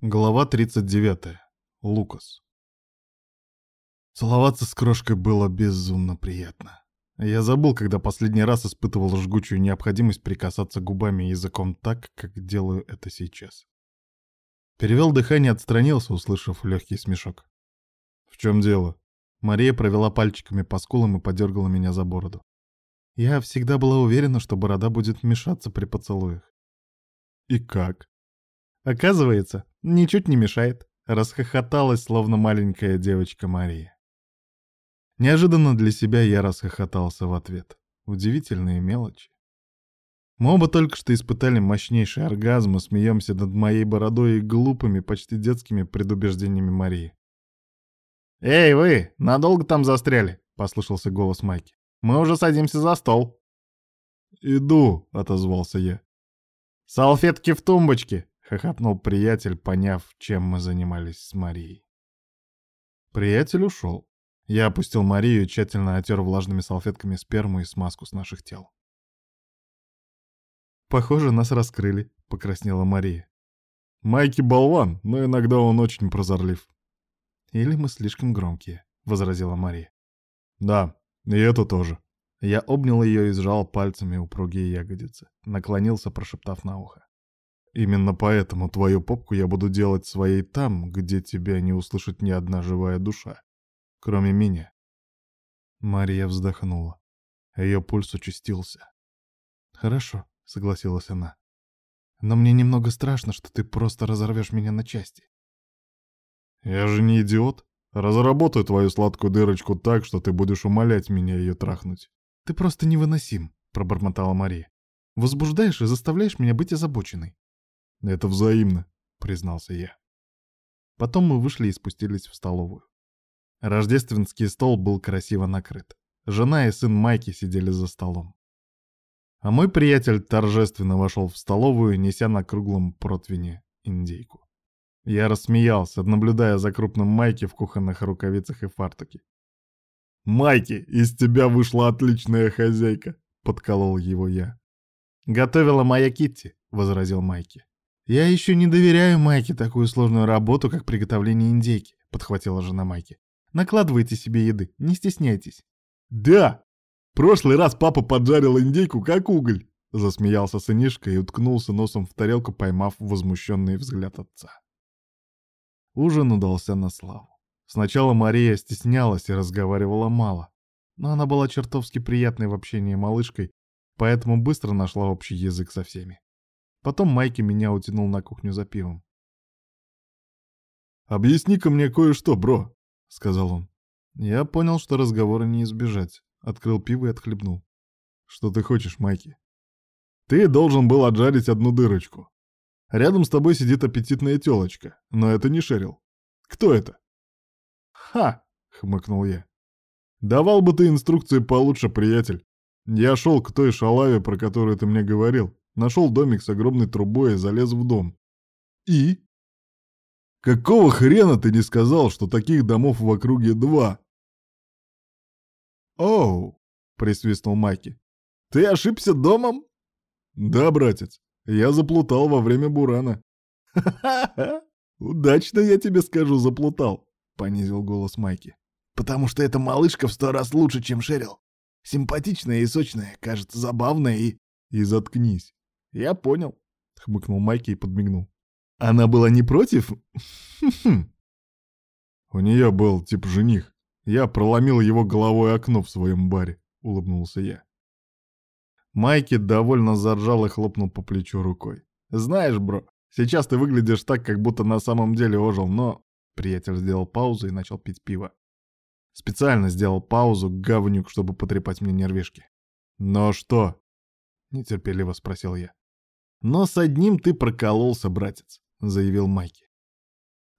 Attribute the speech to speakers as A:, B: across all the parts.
A: Глава 39. Лукас. Целоваться с крошкой было безумно приятно. Я забыл, когда последний раз испытывал жгучую необходимость прикасаться губами и языком так, как делаю это сейчас. Перевел дыхание, отстранился, услышав легкий смешок. «В чем дело?» Мария провела пальчиками по скулам и подергала меня за бороду. Я всегда была уверена, что борода будет мешаться при поцелуях. «И как?» Оказывается, ничуть не мешает. Расхохоталась, словно маленькая девочка Мария. Неожиданно для себя я расхохотался в ответ. Удивительные мелочи. Мы оба только что испытали мощнейший оргазм и смеемся над моей бородой и глупыми, почти детскими предубеждениями Марии. «Эй, вы! Надолго там застряли?» — послышался голос Майки. «Мы уже садимся за стол». «Иду», — отозвался я. «Салфетки в тумбочке!» — хохотнул приятель, поняв, чем мы занимались с Марией. Приятель ушел. Я опустил Марию и тщательно отер влажными салфетками сперму и смазку с наших тел. «Похоже, нас раскрыли», — покраснела Мария. «Майки болван, но иногда он очень прозорлив». «Или мы слишком громкие», — возразила Мария. «Да, и это тоже». Я обнял ее и сжал пальцами упругие ягодицы, наклонился, прошептав на ухо. Именно поэтому твою попку я буду делать своей там, где тебя не услышит ни одна живая душа, кроме меня. Мария вздохнула. Ее пульс участился. «Хорошо», — согласилась она. «Но мне немного страшно, что ты просто разорвешь меня на части». «Я же не идиот. Разработаю твою сладкую дырочку так, что ты будешь умолять меня ее трахнуть». «Ты просто невыносим», — пробормотала Мария. «Возбуждаешь и заставляешь меня быть озабоченной. «Это взаимно», — признался я. Потом мы вышли и спустились в столовую. Рождественский стол был красиво накрыт. Жена и сын Майки сидели за столом. А мой приятель торжественно вошел в столовую, неся на круглом противне индейку. Я рассмеялся, наблюдая за крупным Майки в кухонных рукавицах и фартуке. «Майки, из тебя вышла отличная хозяйка!» — подколол его я. «Готовила моя Китти», — возразил Майки. «Я еще не доверяю Майке такую сложную работу, как приготовление индейки», — подхватила жена Майки. «Накладывайте себе еды, не стесняйтесь». «Да! Прошлый раз папа поджарил индейку, как уголь!» — засмеялся сынишка и уткнулся носом в тарелку, поймав возмущенный взгляд отца. Ужин удался на славу. Сначала Мария стеснялась и разговаривала мало, но она была чертовски приятной в общении малышкой, поэтому быстро нашла общий язык со всеми. Потом Майки меня утянул на кухню за пивом. «Объясни-ка мне кое-что, бро», — сказал он. Я понял, что разговора не избежать. Открыл пиво и отхлебнул. «Что ты хочешь, Майки?» «Ты должен был отжарить одну дырочку. Рядом с тобой сидит аппетитная тёлочка, но это не Шерил. Кто это?» «Ха!» — хмыкнул я. «Давал бы ты инструкции получше, приятель. Я шел к той шалаве, про которую ты мне говорил. Нашел домик с огромной трубой и залез в дом. И? Какого хрена ты не сказал, что таких домов в округе два? Оу, присвистнул Майки. Ты ошибся домом? Да, братец, я заплутал во время бурана. Ха-ха-ха! Удачно я тебе скажу, заплутал, понизил голос Майки. Потому что эта малышка в сто раз лучше, чем Шерил. Симпатичная и сочная, кажется, забавная и... И заткнись. «Я понял», — хмыкнул Майки и подмигнул. «Она была не против?» «У нее был тип жених. Я проломил его головой окно в своем баре», — улыбнулся я. Майки довольно заржал и хлопнул по плечу рукой. «Знаешь, бро, сейчас ты выглядишь так, как будто на самом деле ожил, но...» Приятель сделал паузу и начал пить пиво. Специально сделал паузу, говнюк, чтобы потрепать мне нервишки. «Но что?» — нетерпеливо спросил я. «Но с одним ты прокололся, братец», — заявил Майки.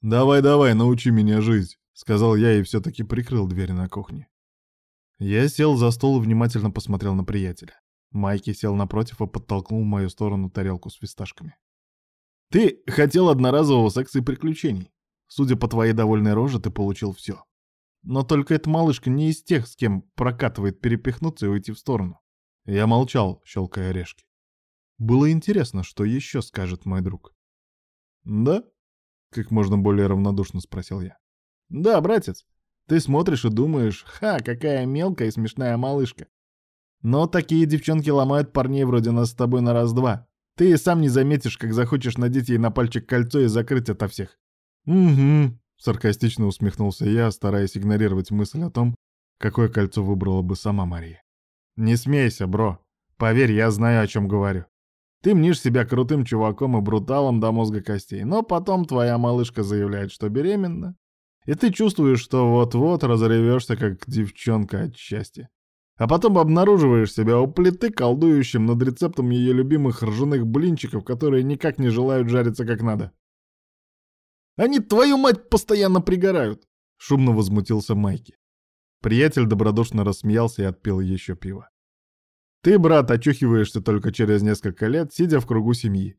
A: «Давай-давай, научи меня жить», — сказал я и все-таки прикрыл дверь на кухне. Я сел за стол и внимательно посмотрел на приятеля. Майки сел напротив и подтолкнул в мою сторону тарелку с фисташками. «Ты хотел одноразового секса и приключений. Судя по твоей довольной роже, ты получил все. Но только эта малышка не из тех, с кем прокатывает перепихнуться и уйти в сторону». Я молчал, щелкая орешки. Было интересно, что еще скажет мой друг. «Да?» Как можно более равнодушно спросил я. Да, братец. Ты смотришь и думаешь, ха, какая мелкая и смешная малышка. Но такие девчонки ломают парней вроде нас с тобой на раз-два. Ты и сам не заметишь, как захочешь надеть ей на пальчик кольцо и закрыть ото всех. Угу, саркастично усмехнулся я, стараясь игнорировать мысль о том, какое кольцо выбрала бы сама Мария. Не смейся, бро. Поверь, я знаю, о чем говорю. Ты мнишь себя крутым чуваком и бруталом до мозга костей, но потом твоя малышка заявляет, что беременна, и ты чувствуешь, что вот-вот разревешься, как девчонка от счастья. А потом обнаруживаешь себя у плиты, колдующим над рецептом ее любимых ржаных блинчиков, которые никак не желают жариться как надо. «Они, твою мать, постоянно пригорают!» — шумно возмутился Майки. Приятель добродушно рассмеялся и отпил еще пиво. «Ты, брат, очухиваешься только через несколько лет, сидя в кругу семьи.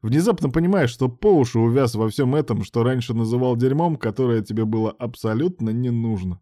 A: Внезапно понимаешь, что по уши увяз во всем этом, что раньше называл дерьмом, которое тебе было абсолютно не нужно.